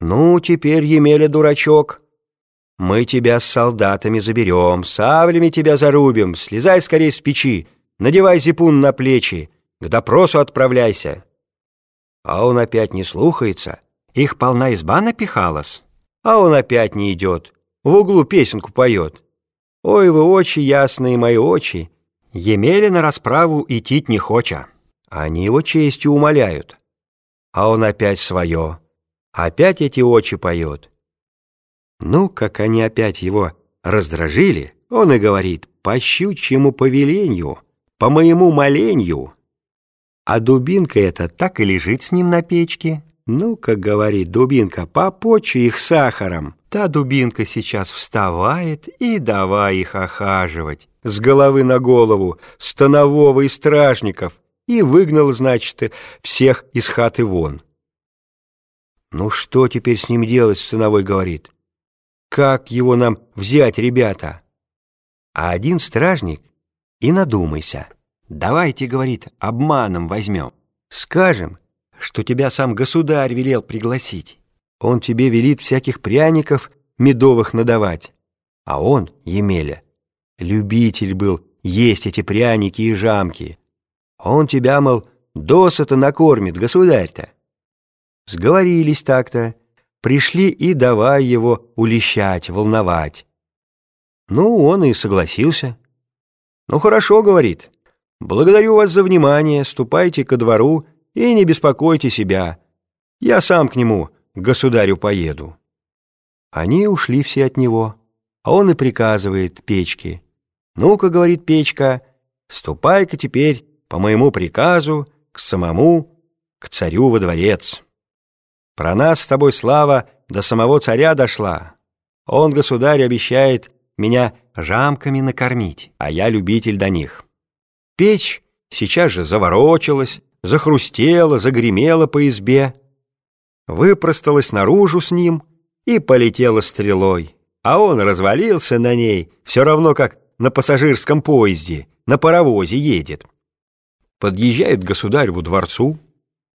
«Ну, теперь, Емеля, дурачок, мы тебя с солдатами заберем, саблями тебя зарубим, слезай скорее с печи, надевай зипун на плечи, к допросу отправляйся». А он опять не слухается, их полна изба напихалась, а он опять не идет, в углу песенку поет. «Ой, вы очи ясные мои очи, Емеля на расправу идти не хоча». Они его честью умоляют, а он опять свое. Опять эти очи поет. Ну, как они опять его раздражили, он и говорит, по щучьему повелению, по моему моленью. А дубинка эта так и лежит с ним на печке. Ну, как говорит дубинка, попочу их сахаром. Та дубинка сейчас вставает и давай их охаживать. С головы на голову, станового и стражников. И выгнал, значит, всех из хаты вон. «Ну что теперь с ним делать?» — сыновой говорит. «Как его нам взять, ребята?» А один стражник и надумайся. «Давайте, — говорит, — обманом возьмем. Скажем, что тебя сам государь велел пригласить. Он тебе велит всяких пряников медовых надавать. А он, Емеля, любитель был есть эти пряники и жамки. Он тебя, мол, досыта накормит, государь-то. Сговорились так-то, пришли и давай его улещать, волновать. Ну, он и согласился. «Ну, хорошо», — говорит, — «благодарю вас за внимание, ступайте ко двору и не беспокойте себя. Я сам к нему, к государю, поеду». Они ушли все от него, а он и приказывает печке. «Ну-ка», — говорит печка, — «ступай-ка теперь по моему приказу к самому, к царю во дворец». Про нас с тобой слава до самого царя дошла. Он, государь, обещает меня жамками накормить, а я любитель до них. Печь сейчас же заворочилась, захрустела, загремела по избе, выпросталась наружу с ним и полетела стрелой, а он развалился на ней, все равно как на пассажирском поезде, на паровозе едет. Подъезжает государь во дворцу,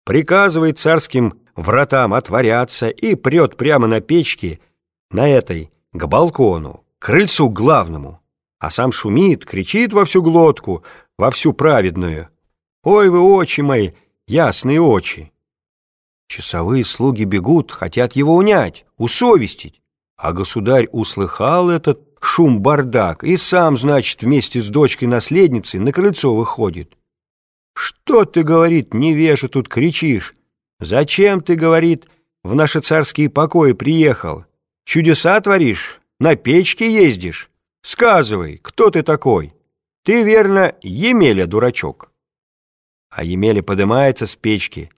приказывает царским вратам отворяться и прет прямо на печке, на этой, к балкону, к крыльцу главному, а сам шумит, кричит во всю глотку, во всю праведную. «Ой вы, очи мои, ясные очи!» Часовые слуги бегут, хотят его унять, усовестить, а государь услыхал этот шум-бардак и сам, значит, вместе с дочкой-наследницей на крыльцо выходит. «Что ты, — говорит, — невежа тут кричишь? «Зачем ты, — говорит, — в наши царские покои приехал? Чудеса творишь? На печке ездишь? Сказывай, кто ты такой? Ты, верно, Емеля, дурачок». А Емеля поднимается с печки,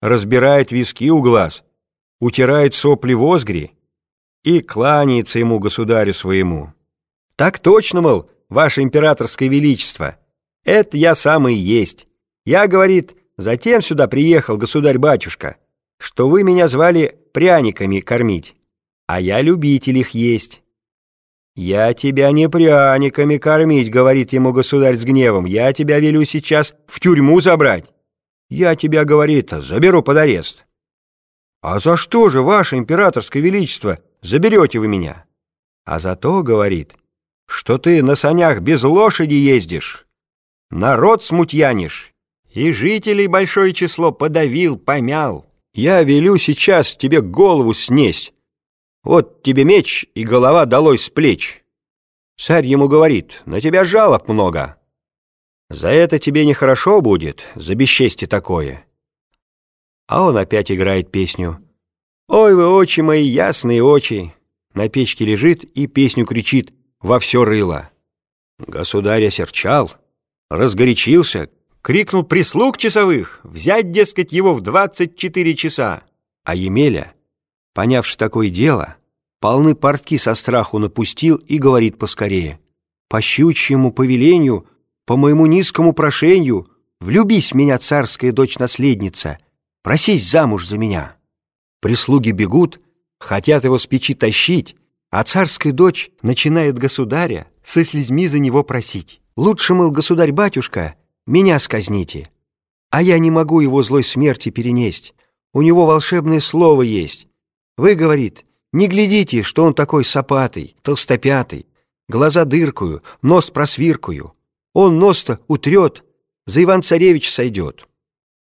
разбирает виски у глаз, утирает сопли возгри и кланяется ему, государю своему. «Так точно, мол, ваше императорское величество, это я сам и есть. Я, — говорит, — Затем сюда приехал государь-батюшка, что вы меня звали пряниками кормить, а я любитель их есть». «Я тебя не пряниками кормить», — говорит ему государь с гневом, «я тебя велю сейчас в тюрьму забрать. Я тебя, — говорит, — заберу под арест». «А за что же, ваше императорское величество, заберете вы меня?» «А за то, — говорит, — что ты на санях без лошади ездишь, народ смутьянишь и жителей большое число подавил, помял. Я велю сейчас тебе голову снесть. Вот тебе меч и голова долой с плеч. Царь ему говорит, на тебя жалоб много. За это тебе нехорошо будет, за бесчестье такое. А он опять играет песню. Ой, вы очи мои, ясные очи. На печке лежит и песню кричит во все рыло. Государь осерчал, разгорячился, крикнул прислуг часовых, взять, дескать, его в двадцать четыре часа. А Емеля, понявши такое дело, полны портки со страху напустил и говорит поскорее. «По щучьему повелению, по моему низкому прошению, влюбись меня, царская дочь-наследница, просись замуж за меня». Прислуги бегут, хотят его с печи тащить, а царская дочь начинает государя со слезьми за него просить. «Лучше, мол, государь-батюшка, меня сказните. А я не могу его злой смерти перенесть. У него волшебное слово есть. Вы, говорит, не глядите, что он такой сапатый, толстопятый, глаза дыркую, нос просвиркую. Он нос-то утрет, за Иван-Царевич сойдет.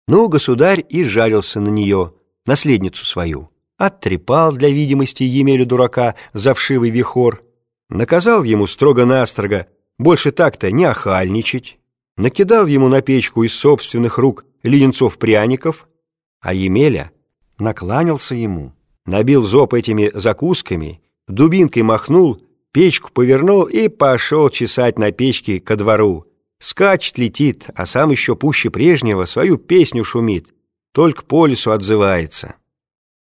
Ну, государь и жарился на нее, наследницу свою. Оттрепал для видимости Емелю дурака за вшивый вихор, наказал ему строго-настрого больше так-то не охальничать, накидал ему на печку из собственных рук леденцов-пряников, а Емеля накланялся ему, набил зоб этими закусками, дубинкой махнул, печку повернул и пошел чесать на печке ко двору. Скачет, летит, а сам еще пуще прежнего свою песню шумит, только по лесу отзывается.